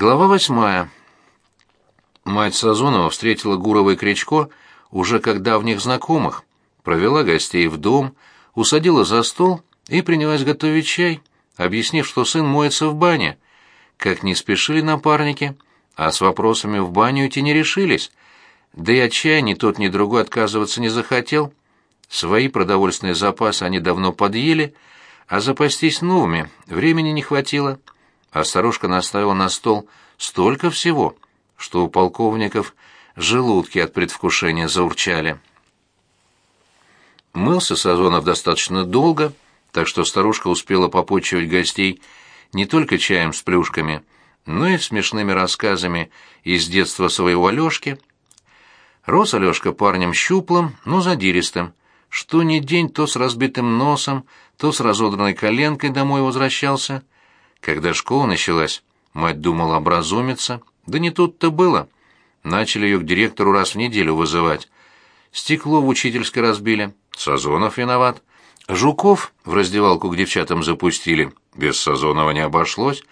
Глава восьмая. Мать Сазонова встретила Гурова и Кричко уже как давних знакомых, провела гостей в дом, усадила за стол и принялась готовить чай, объяснив, что сын моется в бане. Как не спешили напарники, а с вопросами в баню идти не решились. Да и от чая ни тот, ни другой отказываться не захотел. Свои продовольственные запасы они давно подъели, а запастись новыми времени не хватило. — а старушка наставила на стол столько всего, что у полковников желудки от предвкушения заурчали. Мылся Сазонов достаточно долго, так что старушка успела попотчевать гостей не только чаем с плюшками, но и смешными рассказами из детства своего Алёшки. Рос Алёшка парнем щуплым, но задиристым. Что ни день, то с разбитым носом, то с разодранной коленкой домой возвращался — когда школа началась, мать думала образумиться, да не тут-то было. Начали ее к директору раз в неделю вызывать. Стекло в учительской разбили, Сазонов виноват. Жуков в раздевалку к девчатам запустили, без Сазонова не обошлось.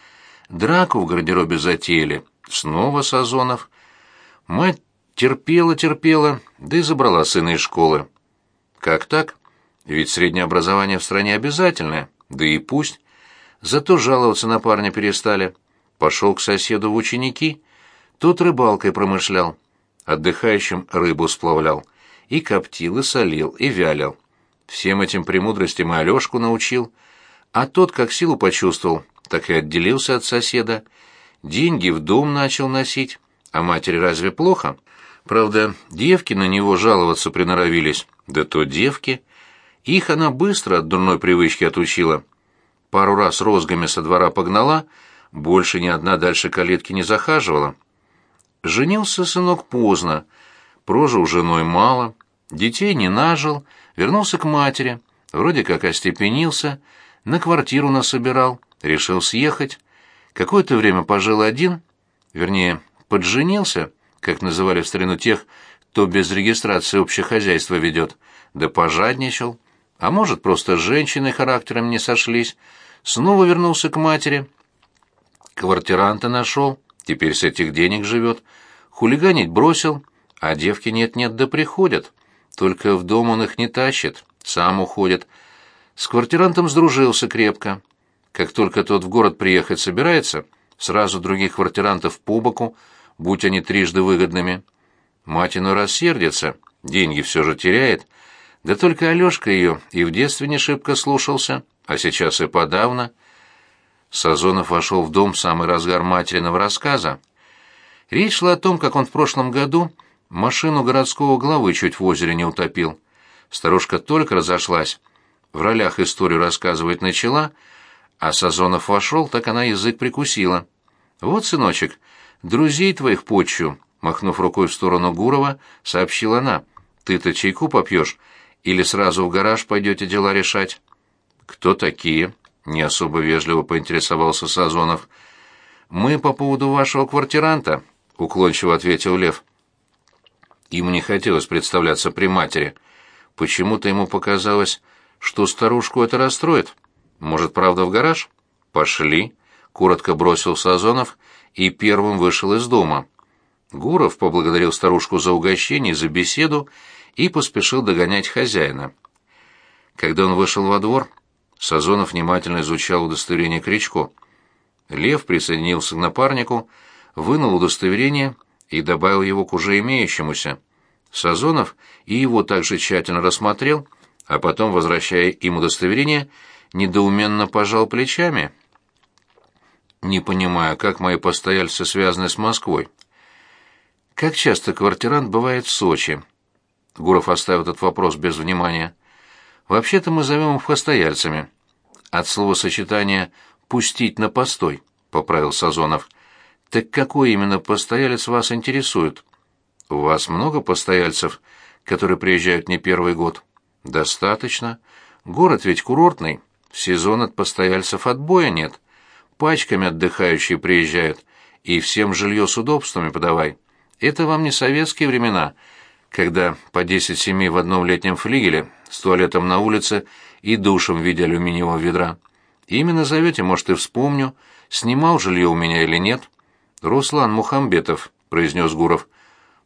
Драку в гардеробе затеяли, снова Сазонов. Мать терпела-терпела, да и забрала сына из школы. Как так? Ведь среднее образование в стране обязательное, да и пусть зато жаловаться на парня перестали. Пошел к соседу в ученики, тот рыбалкой промышлял, отдыхающим рыбу сплавлял, и коптил, и солил, и вялил. Всем этим премудростям и Алешку научил, а тот, как силу почувствовал, так и отделился от соседа, деньги в дом начал носить, а матери разве плохо? Правда, девки на него жаловаться приноровились, да то девки. Их она быстро от дурной привычки отучила — пару раз розгами со двора погнала, больше ни одна дальше калитки не захаживала. Женился сынок поздно, прожил женой мало, детей не нажил, вернулся к матери, вроде как остепенился, на квартиру насобирал, решил съехать. Какое-то время пожил один, вернее, подженился, как называли в старину тех, кто без регистрации общехозяйство ведет, да пожадничал, а может, просто с женщиной характером не сошлись, Снова вернулся к матери. Квартиранта нашел, теперь с этих денег живет. Хулиганить бросил, а девки нет-нет да приходят. Только в дом он их не тащит, сам уходит. С квартирантом сдружился крепко. Как только тот в город приехать собирается, сразу других квартирантов по боку, будь они трижды выгодными. Мать иной рассердится, деньги все же теряет. Да только Алешка ее и в детстве не шибко слушался а сейчас и подавно. Сазонов вошел в дом в самый разгар материного рассказа. Речь шла о том, как он в прошлом году машину городского главы чуть в озере не утопил. Старушка только разошлась. В ролях историю рассказывать начала, а Сазонов вошел, так она язык прикусила. «Вот, сыночек, друзей твоих почу», — махнув рукой в сторону Гурова, сообщила она. «Ты-то чайку попьешь или сразу в гараж пойдете дела решать?» «Кто такие?» — не особо вежливо поинтересовался Сазонов. «Мы по поводу вашего квартиранта», — уклончиво ответил Лев. Ему не хотелось представляться при матери. Почему-то ему показалось, что старушку это расстроит. Может, правда, в гараж? «Пошли», — коротко бросил Сазонов и первым вышел из дома. Гуров поблагодарил старушку за угощение и за беседу и поспешил догонять хозяина. Когда он вышел во двор, Сазонов внимательно изучал удостоверение Кричко. Лев присоединился к напарнику, вынул удостоверение и добавил его к уже имеющемуся. Сазонов и его также тщательно рассмотрел, а потом, возвращая ему удостоверение, недоуменно пожал плечами. «Не понимаю, как мои постояльцы связаны с Москвой?» «Как часто квартирант бывает в Сочи?» Гуров оставил этот вопрос без внимания. Вообще-то мы зовем их постояльцами. От слова сочетания «пустить на постой», — поправил Сазонов. «Так какой именно постоялец вас интересует?» «У вас много постояльцев, которые приезжают не первый год?» «Достаточно. Город ведь курортный. В сезон от постояльцев отбоя нет. Пачками отдыхающие приезжают. И всем жилье с удобствами подавай. Это вам не советские времена, когда по десять семей в одном летнем флигеле с туалетом на улице и душем в виде алюминиевого ведра. Именно за Вете, может, и вспомню, снимал жилье у меня или нет. «Руслан Мухамбетов», — произнес Гуров.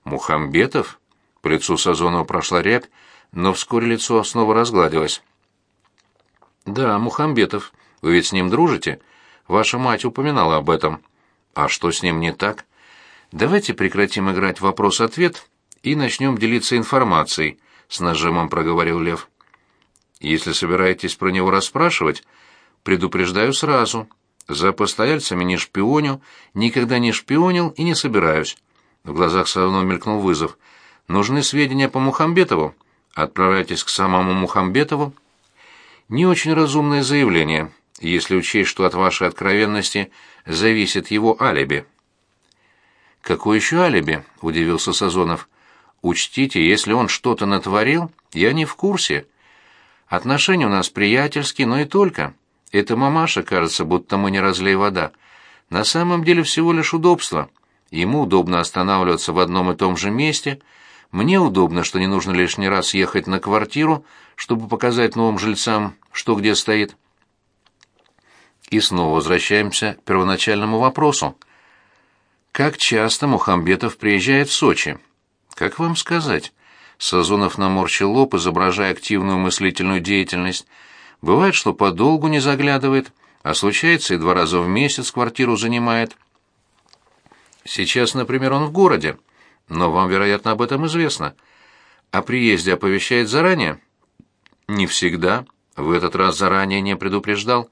«Мухамбетов?» По лицу Сазонова прошла рябь, но вскоре лицо снова разгладилось. «Да, Мухамбетов. Вы ведь с ним дружите? Ваша мать упоминала об этом. А что с ним не так? Давайте прекратим играть вопрос-ответ и начнем делиться информацией с нажимом проговорил Лев. Если собираетесь про него расспрашивать, предупреждаю сразу. За постояльцами не шпионю, никогда не шпионил и не собираюсь. В глазах Савно мелькнул вызов. Нужны сведения по Мухамбетову? Отправляйтесь к самому Мухамбетову. Не очень разумное заявление, если учесть, что от вашей откровенности зависит его алиби. Какое еще алиби? удивился Сазонов. Учтите, если он что-то натворил, я не в курсе. Отношения у нас приятельские, но и только. Это мамаша кажется, будто мы не разлей вода. На самом деле всего лишь удобство. Ему удобно останавливаться в одном и том же месте. Мне удобно, что не нужно лишний раз ехать на квартиру, чтобы показать новым жильцам, что где стоит. И снова возвращаемся к первоначальному вопросу. Как часто Мухамбетов приезжает в Сочи? «Как вам сказать?» Сазонов наморщил лоб, изображая активную мыслительную деятельность. «Бывает, что подолгу не заглядывает, а случается и два раза в месяц квартиру занимает». «Сейчас, например, он в городе, но вам, вероятно, об этом известно. О приезде оповещает заранее?» «Не всегда. В этот раз заранее не предупреждал.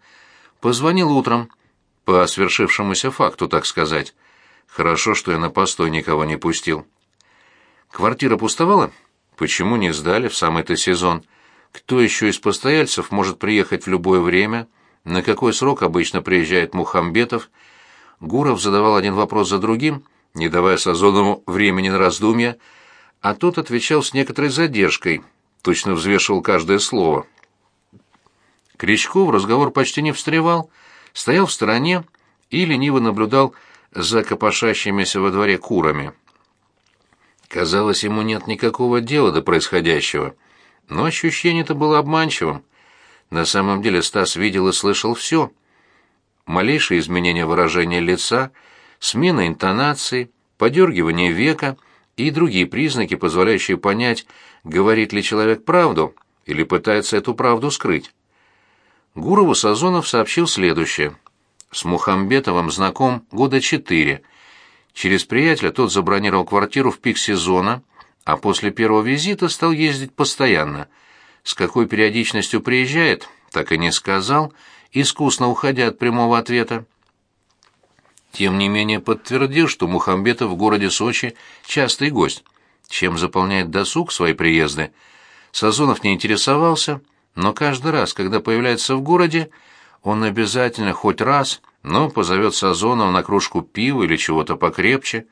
Позвонил утром. По свершившемуся факту, так сказать. Хорошо, что я на постой никого не пустил». Квартира пустовала? Почему не сдали в самый-то сезон? Кто еще из постояльцев может приехать в любое время? На какой срок обычно приезжает Мухамбетов? Гуров задавал один вопрос за другим, не давая Сазонову времени на раздумья, а тот отвечал с некоторой задержкой, точно взвешивал каждое слово. Кричков разговор почти не встревал, стоял в стороне и лениво наблюдал за копошащимися во дворе курами. Казалось, ему нет никакого дела до происходящего, но ощущение-то было обманчивым. На самом деле Стас видел и слышал все. Малейшие изменения выражения лица, смена интонации, подергивание века и другие признаки, позволяющие понять, говорит ли человек правду или пытается эту правду скрыть. Гурову Сазонов сообщил следующее. С Мухамбетовым знаком года четыре – Через приятеля тот забронировал квартиру в пик сезона, а после первого визита стал ездить постоянно. С какой периодичностью приезжает, так и не сказал, искусно уходя от прямого ответа. Тем не менее подтвердил, что Мухамбетов в городе Сочи частый гость, чем заполняет досуг свои приезды. Сазонов не интересовался, но каждый раз, когда появляется в городе, он обязательно хоть раз но позовет Сазонова на кружку пива или чего-то покрепче.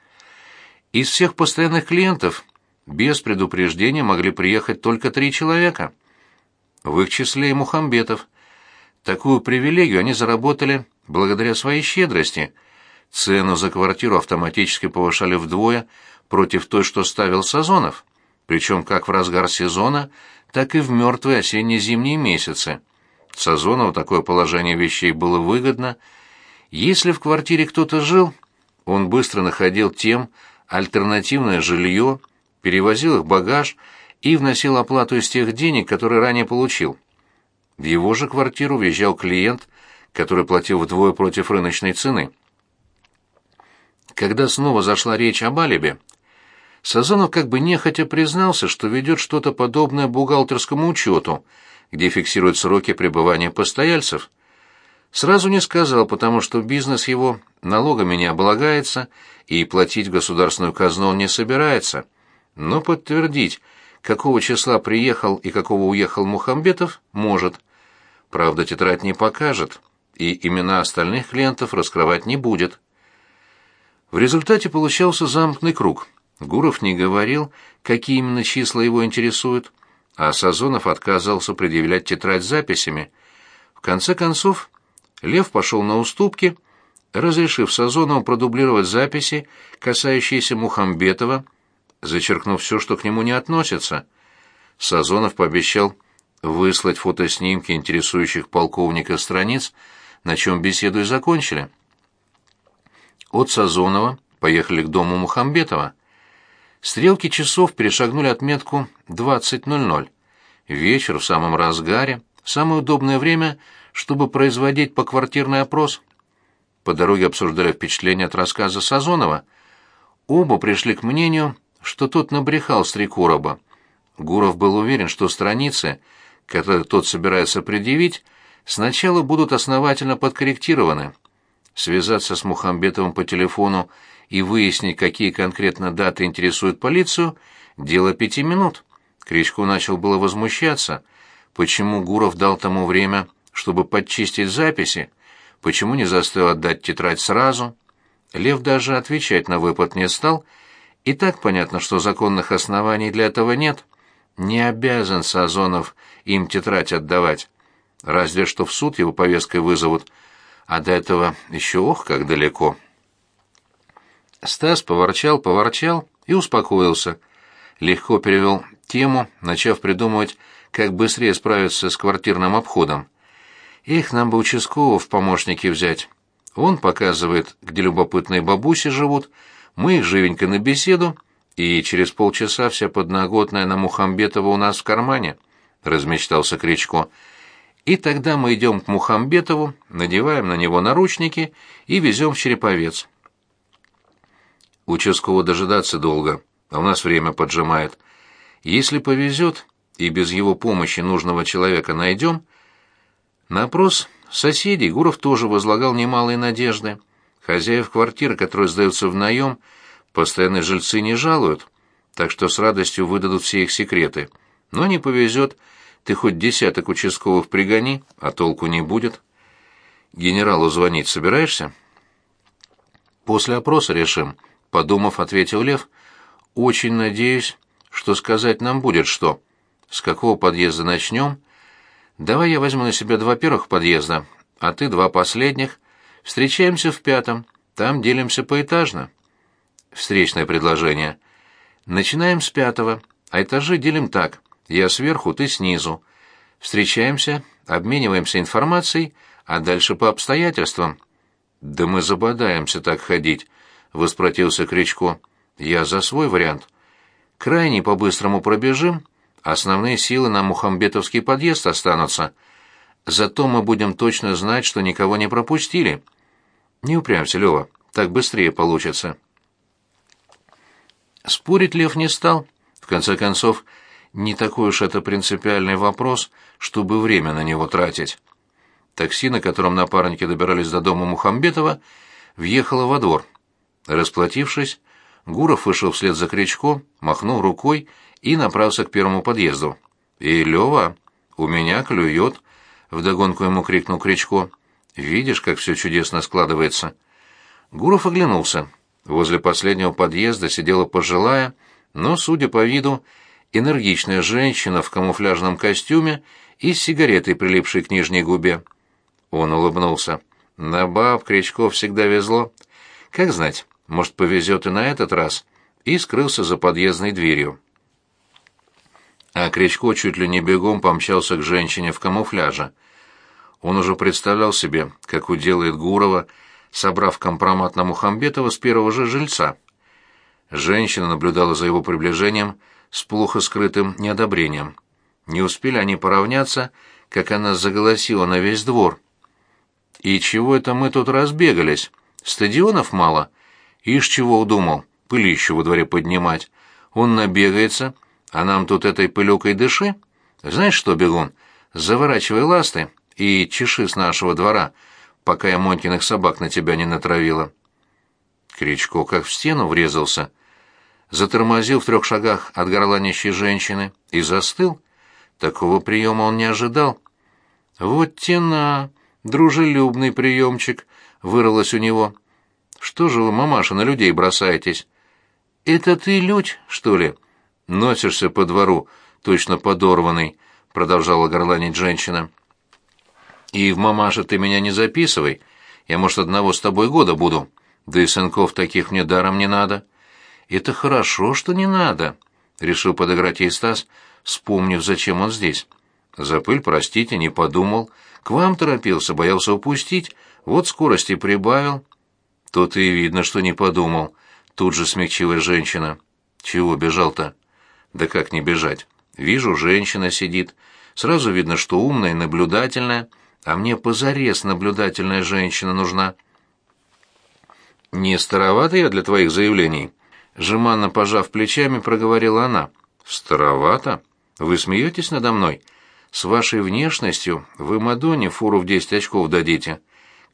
Из всех постоянных клиентов без предупреждения могли приехать только три человека. В их числе и Мухамбетов. Такую привилегию они заработали благодаря своей щедрости. Цену за квартиру автоматически повышали вдвое против той, что ставил Сазонов, причем как в разгар сезона, так и в мертвые осенне-зимние месяцы. Сазонову такое положение вещей было выгодно – если в квартире кто-то жил, он быстро находил тем альтернативное жилье, перевозил их багаж и вносил оплату из тех денег, которые ранее получил. В его же квартиру въезжал клиент, который платил вдвое против рыночной цены. Когда снова зашла речь об алибе, Сазонов как бы нехотя признался, что ведет что-то подобное бухгалтерскому учету, где фиксируют сроки пребывания постояльцев. Сразу не сказал, потому что бизнес его налогами не облагается и платить государственную казну он не собирается. Но подтвердить, какого числа приехал и какого уехал Мухамбетов, может. Правда, тетрадь не покажет, и имена остальных клиентов раскрывать не будет. В результате получался замкнутый круг. Гуров не говорил, какие именно числа его интересуют, а Сазонов отказывался предъявлять тетрадь с записями. В конце концов, Лев пошел на уступки, разрешив Сазонову продублировать записи, касающиеся Мухамбетова, зачеркнув все, что к нему не относится. Сазонов пообещал выслать фотоснимки интересующих полковника страниц, на чем беседу и закончили. От Сазонова поехали к дому Мухамбетова. Стрелки часов перешагнули отметку 20.00. Вечер в самом разгаре, самое удобное время, чтобы производить поквартирный опрос. По дороге обсуждали впечатления от рассказа Сазонова. Оба пришли к мнению, что тот набрехал Стрекороба. Гуров был уверен, что страницы, которые тот собирается предъявить, сначала будут основательно подкорректированы. Связаться с Мухамбетовым по телефону и выяснить, какие конкретно даты интересуют полицию, дело пяти минут. Кричко начал было возмущаться, почему Гуров дал тому время чтобы подчистить записи, почему не заставил отдать тетрадь сразу. Лев даже отвечать на выпад не стал, и так понятно, что законных оснований для этого нет. Не обязан Сазонов им тетрадь отдавать, разве что в суд его повесткой вызовут, а до этого еще ох, как далеко. Стас поворчал, поворчал и успокоился. Легко перевел тему, начав придумывать, как быстрее справиться с квартирным обходом. Их нам бы участкового в помощники взять. Он показывает, где любопытные бабуси живут, мы их живенько на беседу, и через полчаса вся подноготная на Мухамбетова у нас в кармане», — размечтался Кричко. «И тогда мы идем к Мухамбетову, надеваем на него наручники и везем в Череповец». Участкового дожидаться долго, а у нас время поджимает. Если повезет, и без его помощи нужного человека найдем, на опрос соседей Гуров тоже возлагал немалые надежды. Хозяев квартир, которые сдаются в наем, постоянные жильцы не жалуют, так что с радостью выдадут все их секреты. Но не повезет, ты хоть десяток участковых пригони, а толку не будет. Генералу звонить собираешься? После опроса решим, подумав, ответил Лев. Очень надеюсь, что сказать нам будет что. С какого подъезда начнем Давай я возьму на себя два первых подъезда, а ты два последних. Встречаемся в пятом, там делимся поэтажно. Встречное предложение. Начинаем с пятого, а этажи делим так. Я сверху, ты снизу. Встречаемся, обмениваемся информацией, а дальше по обстоятельствам. Да мы забодаемся так ходить, воспротивился Кричко. Я за свой вариант. Крайний по-быстрому пробежим — Основные силы на Мухамбетовский подъезд останутся. Зато мы будем точно знать, что никого не пропустили. Не упрямься, Лева, так быстрее получится. Спорить Лев не стал. В конце концов, не такой уж это принципиальный вопрос, чтобы время на него тратить. Такси, на котором напарники добирались до дома Мухамбетова, въехало во двор. Расплатившись, Гуров вышел вслед за Кричко, махнул рукой и направился к первому подъезду. «И, Лёва, у меня клюет!» — вдогонку ему крикнул Кричко. «Видишь, как все чудесно складывается!» Гуров оглянулся. Возле последнего подъезда сидела пожилая, но, судя по виду, энергичная женщина в камуфляжном костюме и с сигаретой, прилипшей к нижней губе. Он улыбнулся. «На баб Кричко всегда везло. Как знать, может, повезет и на этот раз, и скрылся за подъездной дверью. А Кричко чуть ли не бегом помчался к женщине в камуфляже. Он уже представлял себе, как уделает Гурова, собрав компромат на Мухамбетова с первого же жильца. Женщина наблюдала за его приближением с плохо скрытым неодобрением. Не успели они поравняться, как она заголосила на весь двор. «И чего это мы тут разбегались? Стадионов мало?» Ишь чего удумал, пылищу во дворе поднимать. Он набегается, а нам тут этой пылюкой дыши. Знаешь что, бегун, заворачивай ласты и чеши с нашего двора, пока я Монькиных собак на тебя не натравила. Кричко как в стену врезался, затормозил в трех шагах от горла нищей женщины и застыл. Такого приема он не ожидал. «Вот тена! Дружелюбный приемчик!» — вырвалось у него. Что же вы, мамаша, на людей бросаетесь? Это ты, Людь, что ли? Носишься по двору, точно подорванный, продолжала горланить женщина. И в мамаша ты меня не записывай. Я, может, одного с тобой года буду. Да и сынков таких мне даром не надо. Это хорошо, что не надо, решил подыграть ей Стас, вспомнив, зачем он здесь. За пыль, простите, не подумал. К вам торопился, боялся упустить, вот скорости прибавил. «Тут и видно, что не подумал», — тут же смягчилась женщина. «Чего бежал-то?» «Да как не бежать? Вижу, женщина сидит. Сразу видно, что умная и наблюдательная, а мне позарез наблюдательная женщина нужна». «Не старовата я для твоих заявлений?» Жеманно пожав плечами, проговорила она. «Старовато? Вы смеетесь надо мной? С вашей внешностью вы Мадонне фуру в десять очков дадите.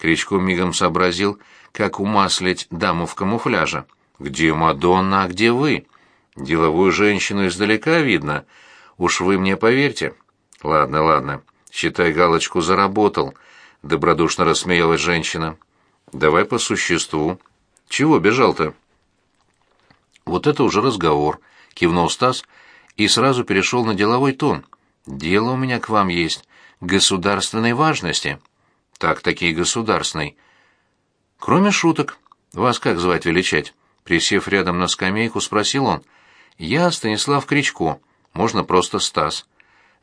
Кричко мигом сообразил, как умаслить даму в камуфляже. «Где Мадонна, а где вы? Деловую женщину издалека видно. Уж вы мне поверьте». «Ладно, ладно. Считай, галочку заработал», — добродушно рассмеялась женщина. «Давай по существу. Чего бежал-то?» «Вот это уже разговор», — кивнул Стас и сразу перешел на деловой тон. «Дело у меня к вам есть, государственной важности» так-таки и государственный. Кроме шуток, вас как звать величать? Присев рядом на скамейку, спросил он. Я Станислав Кричко, можно просто Стас.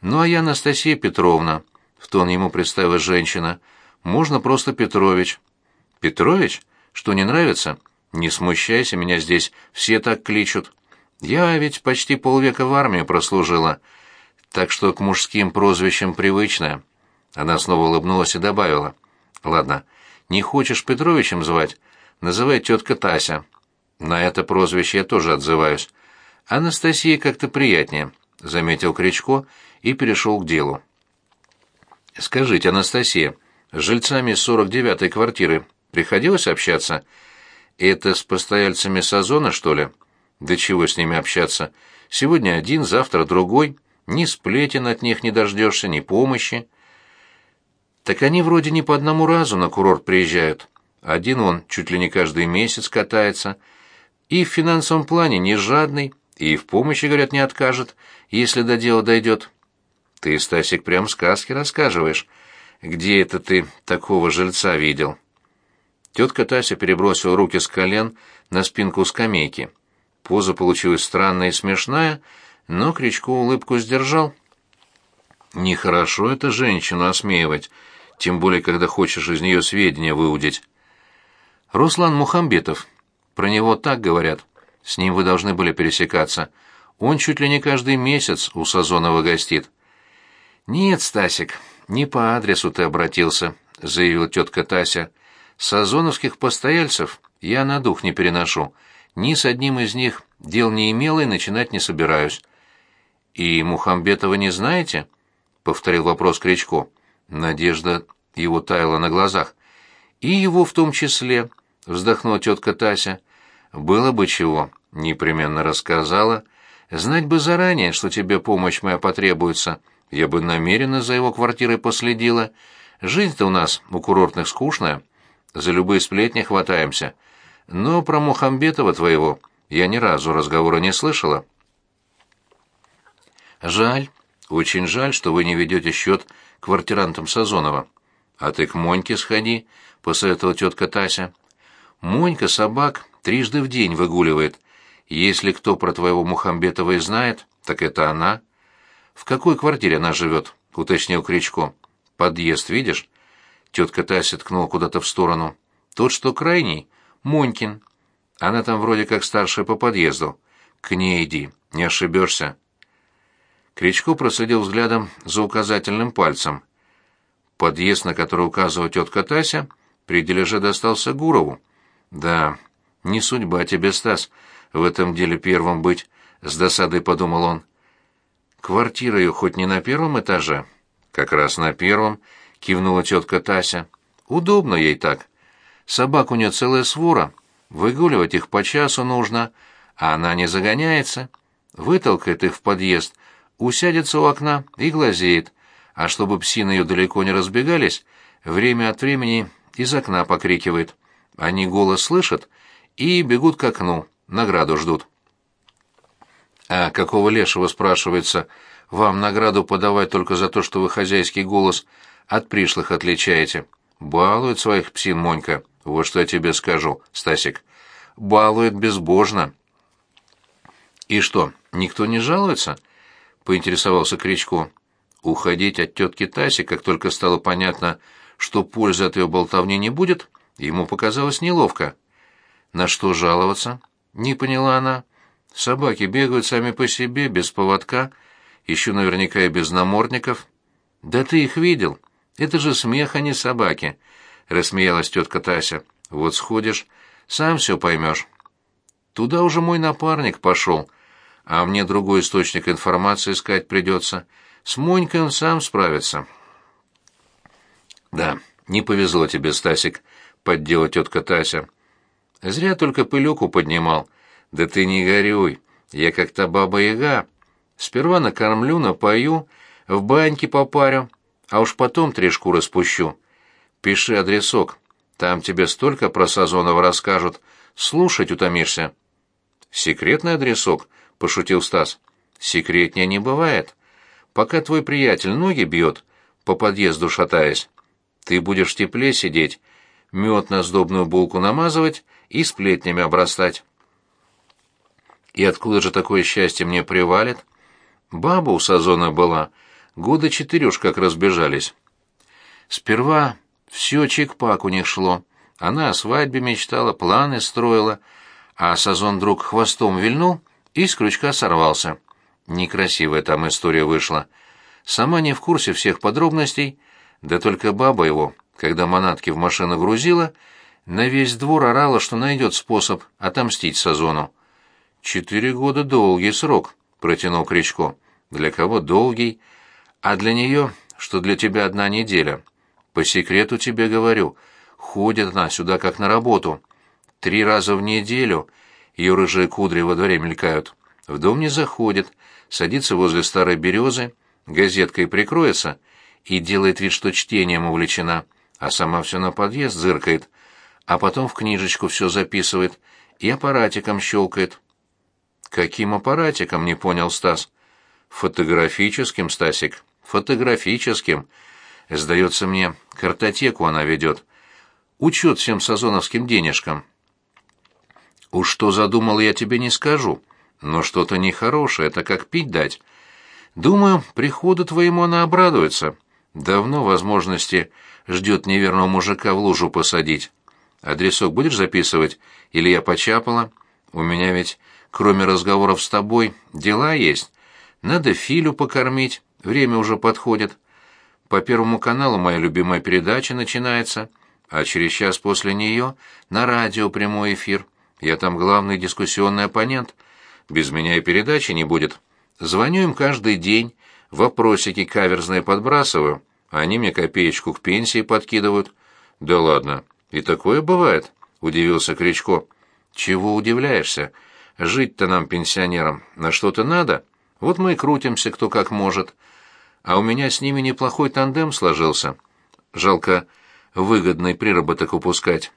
Ну а я Анастасия Петровна, в тон ему представилась женщина. Можно просто Петрович. Петрович? Что не нравится? Не смущайся, меня здесь все так кличут. Я ведь почти полвека в армии прослужила, так что к мужским прозвищам привычная. Она снова улыбнулась и добавила. «Ладно, не хочешь Петровичем звать? Называй тетка Тася». «На это прозвище я тоже отзываюсь. Анастасии как-то приятнее», — заметил Кричко и перешел к делу. «Скажите, Анастасия, с жильцами 49-й квартиры приходилось общаться? Это с постояльцами Сазона, что ли? Да чего с ними общаться? Сегодня один, завтра другой. Ни сплетен от них не дождешься, ни помощи». Так они вроде не по одному разу на курорт приезжают. Один он чуть ли не каждый месяц катается. И в финансовом плане не жадный, и в помощи, говорят, не откажет, если до дела дойдет. Ты, Стасик, прям сказки рассказываешь. Где это ты такого жильца видел? Тетка Тася перебросила руки с колен на спинку скамейки. Поза получилась странная и смешная, но Кричко улыбку сдержал. «Нехорошо это женщину осмеивать», тем более, когда хочешь из нее сведения выудить. Руслан Мухамбетов. Про него так говорят. С ним вы должны были пересекаться. Он чуть ли не каждый месяц у Сазонова гостит. «Нет, Стасик, не по адресу ты обратился», — заявила тетка Тася. «Сазоновских постояльцев я на дух не переношу. Ни с одним из них дел не имел и начинать не собираюсь». «И Мухамбетова не знаете?» — повторил вопрос Кричко. Надежда его таяла на глазах. И его в том числе, вздохнула тетка Тася. Было бы чего, непременно рассказала. Знать бы заранее, что тебе помощь моя потребуется. Я бы намеренно за его квартирой последила. Жизнь-то у нас у курортных скучная. За любые сплетни хватаемся. Но про Мухамбетова твоего я ни разу разговора не слышала. Жаль, очень жаль, что вы не ведете счет квартирантом Сазонова. «А ты к Моньке сходи», — посоветовала тетка Тася. «Монька собак трижды в день выгуливает. Если кто про твоего Мухамбетова и знает, так это она». «В какой квартире она живет?» — уточнил Кричко. «Подъезд, видишь?» Тетка Тася ткнула куда-то в сторону. «Тот, что крайний, Монькин. Она там вроде как старшая по подъезду. К ней иди, не ошибешься». Кричко проследил взглядом за указательным пальцем. Подъезд, на который указывала тетка Тася, при дележе достался Гурову. «Да, не судьба тебе, Стас, в этом деле первым быть», — с досадой подумал он. «Квартира ее хоть не на первом этаже?» «Как раз на первом», — кивнула тетка Тася. «Удобно ей так. Собак у нее целая свора. Выгуливать их по часу нужно, а она не загоняется. Вытолкает их в подъезд — усядется у окна и глазеет, а чтобы псины ее далеко не разбегались, время от времени из окна покрикивает. Они голос слышат и бегут к окну, награду ждут. А какого лешего, спрашивается, вам награду подавать только за то, что вы хозяйский голос от пришлых отличаете? Балует своих псин Монька, вот что я тебе скажу, Стасик. Балует безбожно. И что, никто не жалуется? — поинтересовался Кричко. Уходить от тетки Таси, как только стало понятно, что пользы от ее болтовни не будет, ему показалось неловко. На что жаловаться? Не поняла она. Собаки бегают сами по себе, без поводка, еще наверняка и без намордников. Да ты их видел. Это же смех, а не собаки, рассмеялась тетка Тася. Вот сходишь, сам все поймешь. Туда уже мой напарник пошел, а мне другой источник информации искать придется. С Монькой он сам справится». «Да, не повезло тебе, Стасик», — подделать тетка Тася. «Зря только пылюку поднимал. Да ты не горюй, я как-то баба-яга. Сперва накормлю, напою, в баньке попарю, а уж потом трешку распущу. Пиши адресок, там тебе столько про Сазонова расскажут, слушать утомишься». «Секретный адресок», — пошутил Стас. «Секретнее не бывает. Пока твой приятель ноги бьет, по подъезду шатаясь, ты будешь в тепле сидеть, мед на сдобную булку намазывать и сплетнями обрастать». «И откуда же такое счастье мне привалит?» «Баба у Сазона была. Года четыре уж как разбежались». «Сперва все чик-пак у них шло. Она о свадьбе мечтала, планы строила, а Сазон вдруг хвостом вильнул» и с крючка сорвался. Некрасивая там история вышла. Сама не в курсе всех подробностей, да только баба его, когда манатки в машину грузила, на весь двор орала, что найдет способ отомстить Сазону. «Четыре года — долгий срок», — протянул Кричко. «Для кого долгий? А для нее, что для тебя одна неделя. По секрету тебе говорю, ходит она сюда как на работу. Три раза в неделю ее рыжие кудри во дворе мелькают. В дом не заходит, садится возле старой березы, газеткой прикроется и делает вид, что чтением увлечена, а сама все на подъезд зыркает, а потом в книжечку все записывает и аппаратиком щелкает. «Каким аппаратиком?» — не понял Стас. «Фотографическим, Стасик, фотографическим. Сдается мне, картотеку она ведет. Учет всем сазоновским денежкам. Уж что задумал, я тебе не скажу, но что-то нехорошее, это как пить дать. Думаю, приходу твоему она обрадуется. Давно возможности ждет неверного мужика в лужу посадить. Адресок будешь записывать? Или я почапала? У меня ведь, кроме разговоров с тобой, дела есть. Надо Филю покормить, время уже подходит. По Первому каналу моя любимая передача начинается, а через час после нее на радио прямой эфир. Я там главный дискуссионный оппонент. Без меня и передачи не будет. Звоню им каждый день, вопросики каверзные подбрасываю, а они мне копеечку к пенсии подкидывают. Да ладно, и такое бывает, удивился Кричко. Чего удивляешься? Жить-то нам, пенсионерам, на что-то надо. Вот мы и крутимся кто как может. А у меня с ними неплохой тандем сложился. Жалко, выгодный приработок упускать.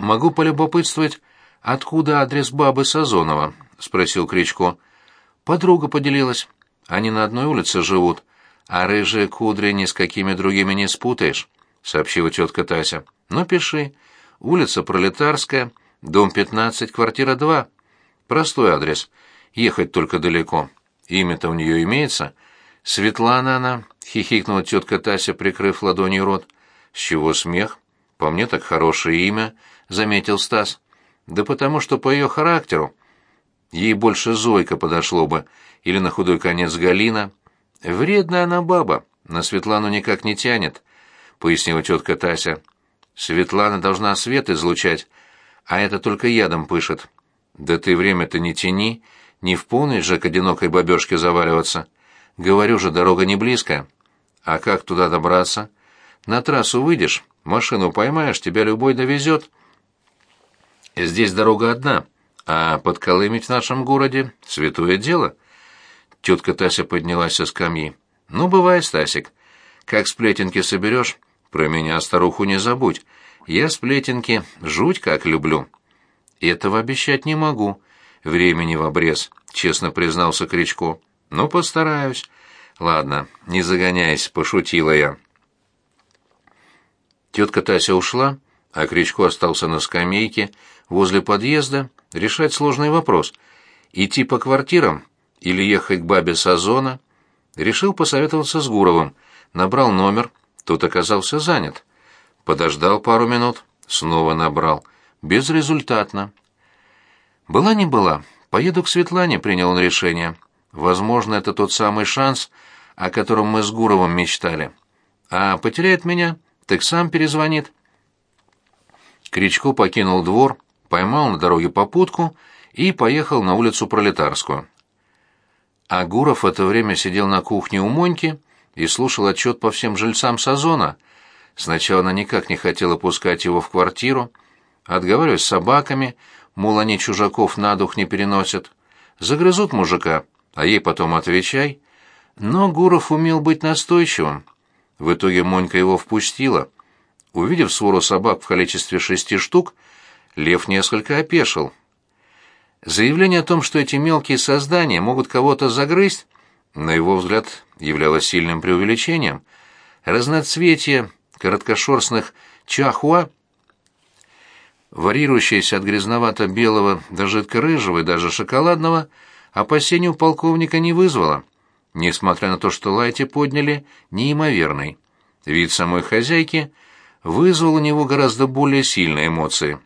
«Могу полюбопытствовать, откуда адрес бабы Сазонова?» — спросил Кричко. «Подруга поделилась. Они на одной улице живут, а рыжие кудри ни с какими другими не спутаешь», — сообщила тетка Тася. «Ну, пиши. Улица Пролетарская, дом 15, квартира 2. Простой адрес. Ехать только далеко. Имя-то у нее имеется». «Светлана она», — хихикнула тетка Тася, прикрыв ладонью рот. «С чего смех? По мне так хорошее имя», заметил Стас. Да потому что по ее характеру ей больше Зойка подошло бы, или на худой конец Галина. Вредная она баба, на Светлану никак не тянет, пояснила тетка Тася. Светлана должна свет излучать, а это только ядом пышет. Да ты время-то не тяни, не в полночь же к одинокой бабёшке заваливаться. Говорю же, дорога не близкая. А как туда добраться? На трассу выйдешь, машину поймаешь, тебя любой довезет. Здесь дорога одна, а подколымить в нашем городе — святое дело. Тетка Тася поднялась со скамьи. Ну, бывай, Стасик. Как сплетенки соберешь, про меня, старуху, не забудь. Я сплетенки жуть как люблю. Этого обещать не могу. Времени в обрез, честно признался Кричко. Но постараюсь. Ладно, не загоняйся, пошутила я. Тетка Тася ушла, а Кричко остался на скамейке возле подъезда решать сложный вопрос — идти по квартирам или ехать к бабе Сазона. Решил посоветоваться с Гуровым, набрал номер, тот оказался занят. Подождал пару минут, снова набрал. Безрезультатно. Была не была, поеду к Светлане, принял он решение. Возможно, это тот самый шанс, о котором мы с Гуровым мечтали. А потеряет меня, так сам перезвонит. Кричко покинул двор, поймал на дороге попутку и поехал на улицу Пролетарскую. А Гуров в это время сидел на кухне у Моньки и слушал отчет по всем жильцам Сазона. Сначала она никак не хотела пускать его в квартиру, отговариваясь с собаками, мол, они чужаков на дух не переносят. Загрызут мужика, а ей потом отвечай. Но Гуров умел быть настойчивым. В итоге Монька его впустила — Увидев свору собак в количестве шести штук, лев несколько опешил. Заявление о том, что эти мелкие создания могут кого-то загрызть, на его взгляд являлось сильным преувеличением. Разноцветие короткошерстных чахуа, варьирующееся от грязновато-белого до жидко-рыжего и даже шоколадного, опасений у полковника не вызвало, несмотря на то, что лайти подняли неимоверный. Вид самой хозяйки вызвал у него гораздо более сильные эмоции.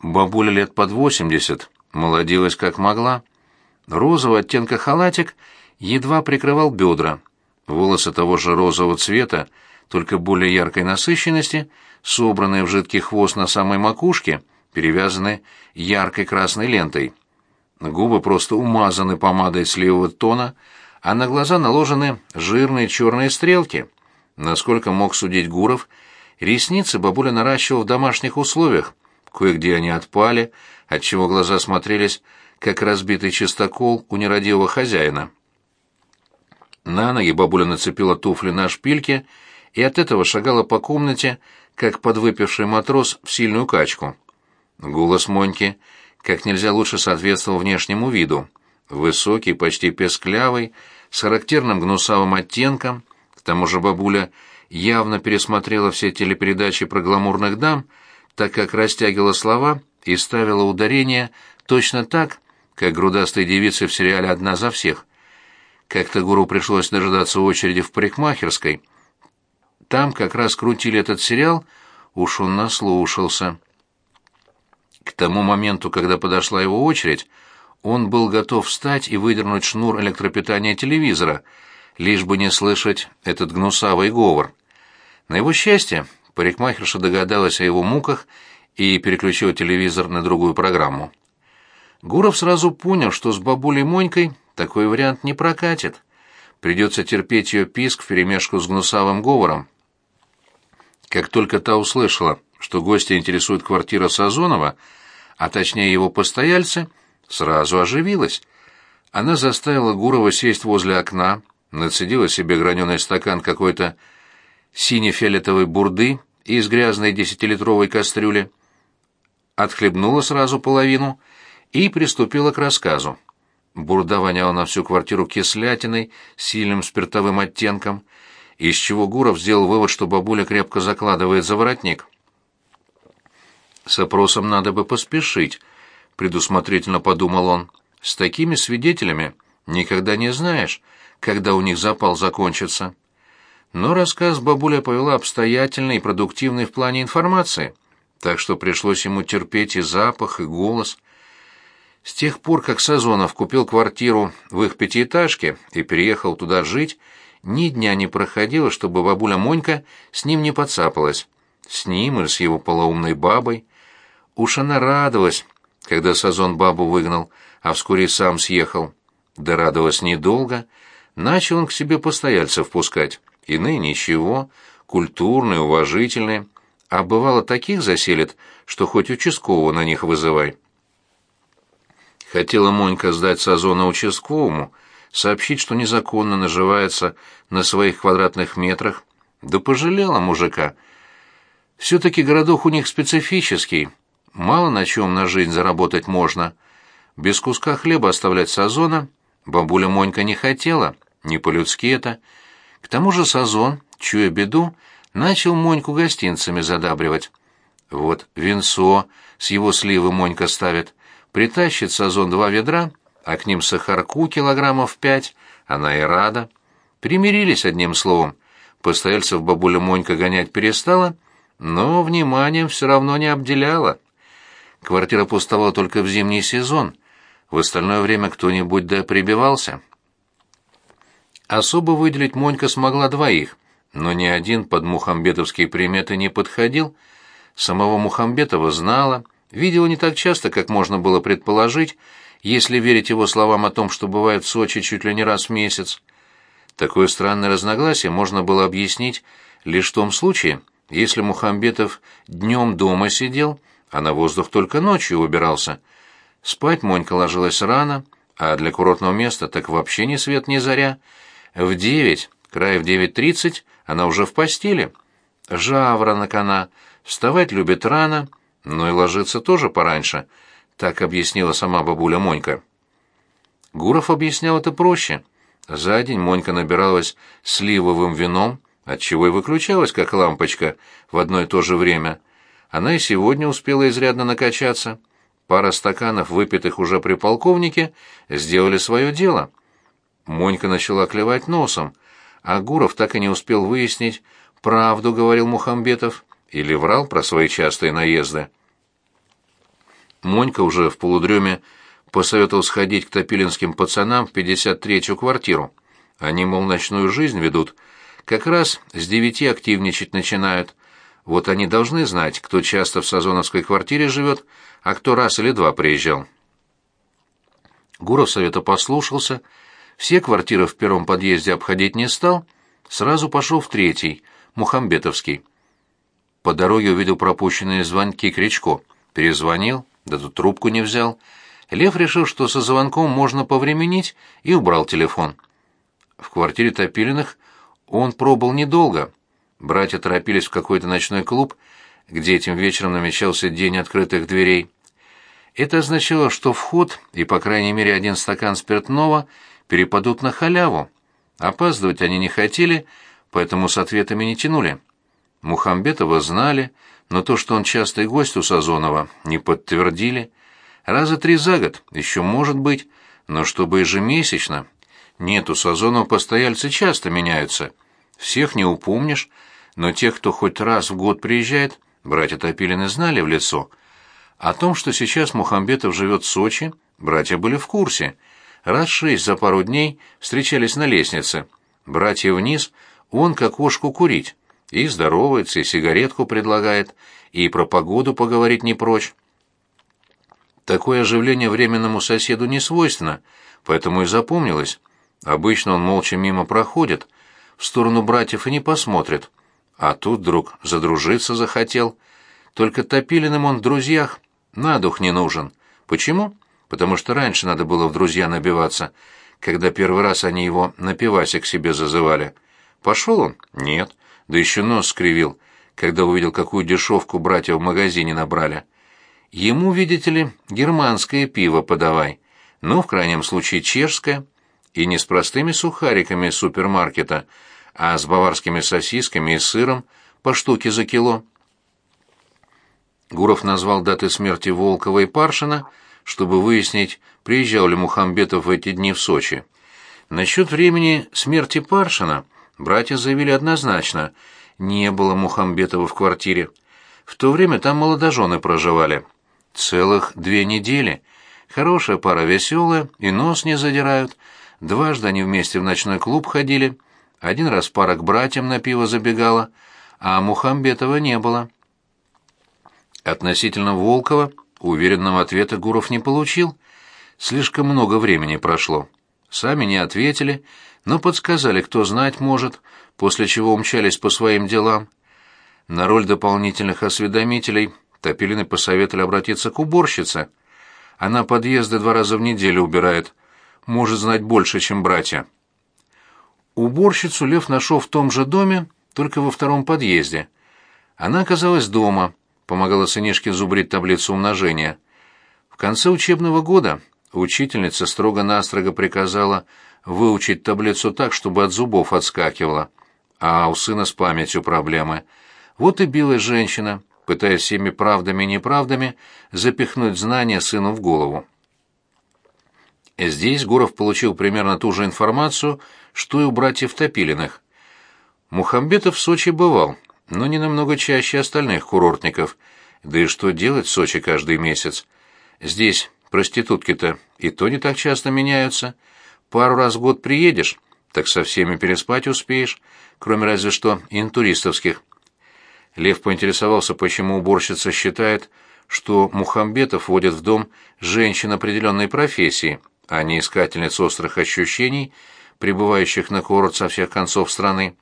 Бабуля лет под восемьдесят молодилась как могла. Розового оттенка халатик едва прикрывал бедра. Волосы того же розового цвета, только более яркой насыщенности, собранные в жидкий хвост на самой макушке, перевязаны яркой красной лентой. Губы просто умазаны помадой сливого тона, а на глаза наложены жирные черные стрелки. Насколько мог судить Гуров – Ресницы бабуля наращивала в домашних условиях. Кое-где они отпали, отчего глаза смотрелись, как разбитый чистокол у нерадивого хозяина. На ноги бабуля нацепила туфли на шпильки и от этого шагала по комнате, как подвыпивший матрос в сильную качку. Голос Моньки как нельзя лучше соответствовал внешнему виду. Высокий, почти песклявый, с характерным гнусавым оттенком, к тому же бабуля — явно пересмотрела все телепередачи про гламурных дам, так как растягивала слова и ставила ударение точно так, как грудастые девицы в сериале «Одна за всех». Как-то гуру пришлось дожидаться очереди в парикмахерской. Там как раз крутили этот сериал, уж он наслушался. К тому моменту, когда подошла его очередь, он был готов встать и выдернуть шнур электропитания телевизора — лишь бы не слышать этот гнусавый говор. На его счастье, парикмахерша догадалась о его муках и переключила телевизор на другую программу. Гуров сразу понял, что с бабулей Монькой такой вариант не прокатит. Придется терпеть ее писк перемешку с гнусавым говором. Как только та услышала, что гостя интересует квартира Сазонова, а точнее его постояльцы, сразу оживилась. Она заставила Гурова сесть возле окна, нацедила себе граненый стакан какой-то сине-фиолетовой бурды из грязной десятилитровой кастрюли, отхлебнула сразу половину и приступила к рассказу. Бурда воняла на всю квартиру кислятиной, сильным спиртовым оттенком, из чего Гуров сделал вывод, что бабуля крепко закладывает за воротник. «С опросом надо бы поспешить», — предусмотрительно подумал он. «С такими свидетелями никогда не знаешь, когда у них запал закончится. Но рассказ бабуля повела обстоятельный и продуктивный в плане информации, так что пришлось ему терпеть и запах, и голос. С тех пор, как Сазонов купил квартиру в их пятиэтажке и переехал туда жить, ни дня не проходило, чтобы бабуля Монька с ним не подцапалась. С ним или с его полоумной бабой. Уж она радовалась, когда Сазон бабу выгнал, а вскоре сам съехал. Да радовалась недолго. Начал он к себе постояльцев пускать. Иные ничего, культурные, уважительные. А бывало, таких заселит, что хоть участкового на них вызывай. Хотела Монька сдать Сазона участковому, сообщить, что незаконно наживается на своих квадратных метрах, да пожалела мужика. Все-таки городок у них специфический, мало на чем на жизнь заработать можно. Без куска хлеба оставлять Сазона бабуля Монька не хотела — не по-людски это. К тому же Сазон, чуя беду, начал Моньку гостинцами задабривать. Вот винцо с его сливы Монька ставит, притащит Сазон два ведра, а к ним сахарку килограммов пять, она и рада. Примирились одним словом. Постояльцев бабуля Монька гонять перестала, но вниманием все равно не обделяла. Квартира пустовала только в зимний сезон, в остальное время кто-нибудь да прибивался. Особо выделить Монька смогла двоих, но ни один под мухамбетовские приметы не подходил. Самого Мухамбетова знала, видела не так часто, как можно было предположить, если верить его словам о том, что бывает в Сочи чуть ли не раз в месяц. Такое странное разногласие можно было объяснить лишь в том случае, если Мухамбетов днем дома сидел, а на воздух только ночью убирался. Спать Монька ложилась рано, а для курортного места так вообще ни свет ни заря — в девять, край в девять тридцать, она уже в постели. Жаворонок она, вставать любит рано, но и ложиться тоже пораньше, так объяснила сама бабуля Монька. Гуров объяснял это проще. За день Монька набиралась сливовым вином, отчего и выключалась, как лампочка, в одно и то же время. Она и сегодня успела изрядно накачаться. Пара стаканов, выпитых уже при полковнике, сделали свое дело — Монька начала клевать носом, а Гуров так и не успел выяснить, правду говорил Мухамбетов или врал про свои частые наезды. Монька уже в полудреме посоветовал сходить к топилинским пацанам в 53-ю квартиру. Они, мол, ночную жизнь ведут, как раз с девяти активничать начинают. Вот они должны знать, кто часто в Сазоновской квартире живет, а кто раз или два приезжал. Гуров совета послушался, — все квартиры в первом подъезде обходить не стал, сразу пошел в третий, Мухамбетовский. По дороге увидел пропущенные звонки Кричко. Перезвонил, да тут трубку не взял. Лев решил, что со звонком можно повременить, и убрал телефон. В квартире Топилиных он пробыл недолго. Братья торопились в какой-то ночной клуб, где этим вечером намечался день открытых дверей. Это означало, что вход и, по крайней мере, один стакан спиртного – перепадут на халяву. Опаздывать они не хотели, поэтому с ответами не тянули. Мухамбетова знали, но то, что он частый гость у Сазонова, не подтвердили. Раза три за год, еще может быть, но чтобы ежемесячно. Нет, у Сазонова постояльцы часто меняются. Всех не упомнишь, но тех, кто хоть раз в год приезжает, братья Топилины знали в лицо. О том, что сейчас Мухамбетов живет в Сочи, братья были в курсе — раз шесть за пару дней встречались на лестнице. Братья вниз, он как ушку курить. И здоровается, и сигаретку предлагает, и про погоду поговорить не прочь. Такое оживление временному соседу не свойственно, поэтому и запомнилось. Обычно он молча мимо проходит, в сторону братьев и не посмотрит. А тут вдруг задружиться захотел. Только Топилиным он в друзьях на дух не нужен. Почему? потому что раньше надо было в друзья набиваться, когда первый раз они его на пивасе к себе зазывали. Пошел он? Нет. Да еще нос скривил, когда увидел, какую дешевку братья в магазине набрали. Ему, видите ли, германское пиво подавай, ну, в крайнем случае, чешское, и не с простыми сухариками из супермаркета, а с баварскими сосисками и сыром по штуке за кило. Гуров назвал даты смерти Волкова и Паршина — чтобы выяснить, приезжал ли Мухамбетов в эти дни в Сочи. Насчет времени смерти Паршина братья заявили однозначно, не было Мухамбетова в квартире. В то время там молодожены проживали. Целых две недели. Хорошая пара веселая, и нос не задирают. Дважды они вместе в ночной клуб ходили. Один раз пара к братьям на пиво забегала, а Мухамбетова не было. Относительно Волкова Уверенного ответа Гуров не получил. Слишком много времени прошло. Сами не ответили, но подсказали, кто знать может, после чего умчались по своим делам. На роль дополнительных осведомителей Топилины посоветовали обратиться к уборщице. Она подъезды два раза в неделю убирает, может знать больше, чем братья. Уборщицу Лев нашел в том же доме, только во втором подъезде. Она оказалась дома — помогала сынишке зубрить таблицу умножения. В конце учебного года учительница строго-настрого приказала выучить таблицу так, чтобы от зубов отскакивала. А у сына с памятью проблемы. Вот и билась женщина, пытаясь всеми правдами и неправдами запихнуть знания сыну в голову. Здесь Гуров получил примерно ту же информацию, что и у братьев Топилиных. Мухамбетов в Сочи бывал, но не намного чаще остальных курортников. Да и что делать в Сочи каждый месяц? Здесь проститутки-то и то не так часто меняются. Пару раз в год приедешь, так со всеми переспать успеешь, кроме разве что интуристовских. Лев поинтересовался, почему уборщица считает, что Мухамбетов вводит в дом женщин определенной профессии, а не искательниц острых ощущений, пребывающих на курорт со всех концов страны.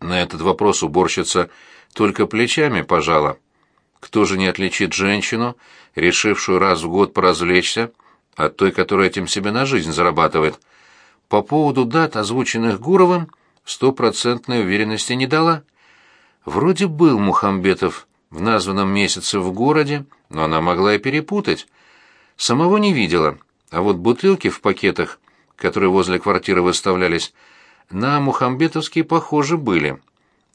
На этот вопрос уборщица только плечами пожала. Кто же не отличит женщину, решившую раз в год поразвлечься, от той, которая этим себе на жизнь зарабатывает? По поводу дат, озвученных Гуровым, стопроцентной уверенности не дала. Вроде был Мухамбетов в названном месяце в городе, но она могла и перепутать. Самого не видела, а вот бутылки в пакетах, которые возле квартиры выставлялись, на мухамбетовские похожи были.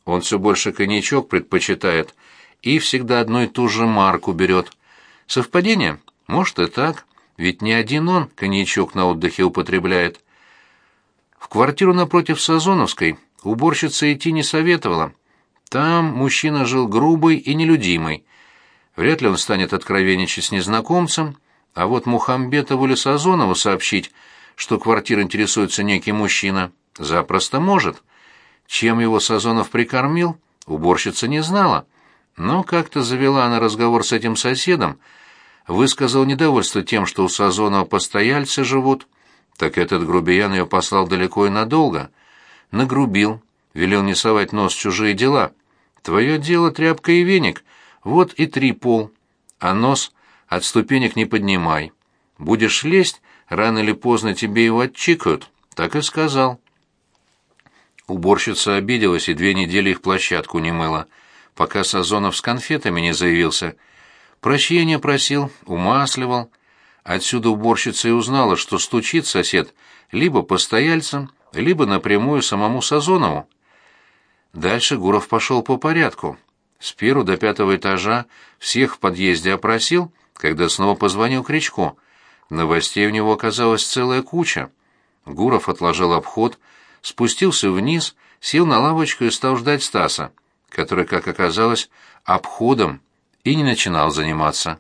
Он все больше коньячок предпочитает и всегда одну и ту же марку берет. Совпадение? Может и так, ведь не один он коньячок на отдыхе употребляет. В квартиру напротив Сазоновской уборщица идти не советовала. Там мужчина жил грубый и нелюдимый. Вряд ли он станет откровенничать с незнакомцем, а вот Мухамбетову или Сазонову сообщить, что квартира интересуется некий мужчина – Запросто может. Чем его Сазонов прикормил, уборщица не знала, но как-то завела она разговор с этим соседом, высказал недовольство тем, что у Сазонова постояльцы живут. Так этот грубиян ее послал далеко и надолго. Нагрубил, велел не совать нос в чужие дела. Твое дело тряпка и веник, вот и три пол. А нос от ступенек не поднимай. Будешь лезть, рано или поздно тебе его отчикают, так и сказал. Уборщица обиделась и две недели их площадку не мыла, пока Сазонов с конфетами не заявился. Прощения просил, умасливал. Отсюда уборщица и узнала, что стучит сосед либо постояльцам, либо напрямую самому Сазонову. Дальше Гуров пошел по порядку. С первого до пятого этажа всех в подъезде опросил, когда снова позвонил Кричко. Новостей у него оказалась целая куча. Гуров отложил обход, спустился вниз, сел на лавочку и стал ждать Стаса, который, как оказалось, обходом и не начинал заниматься.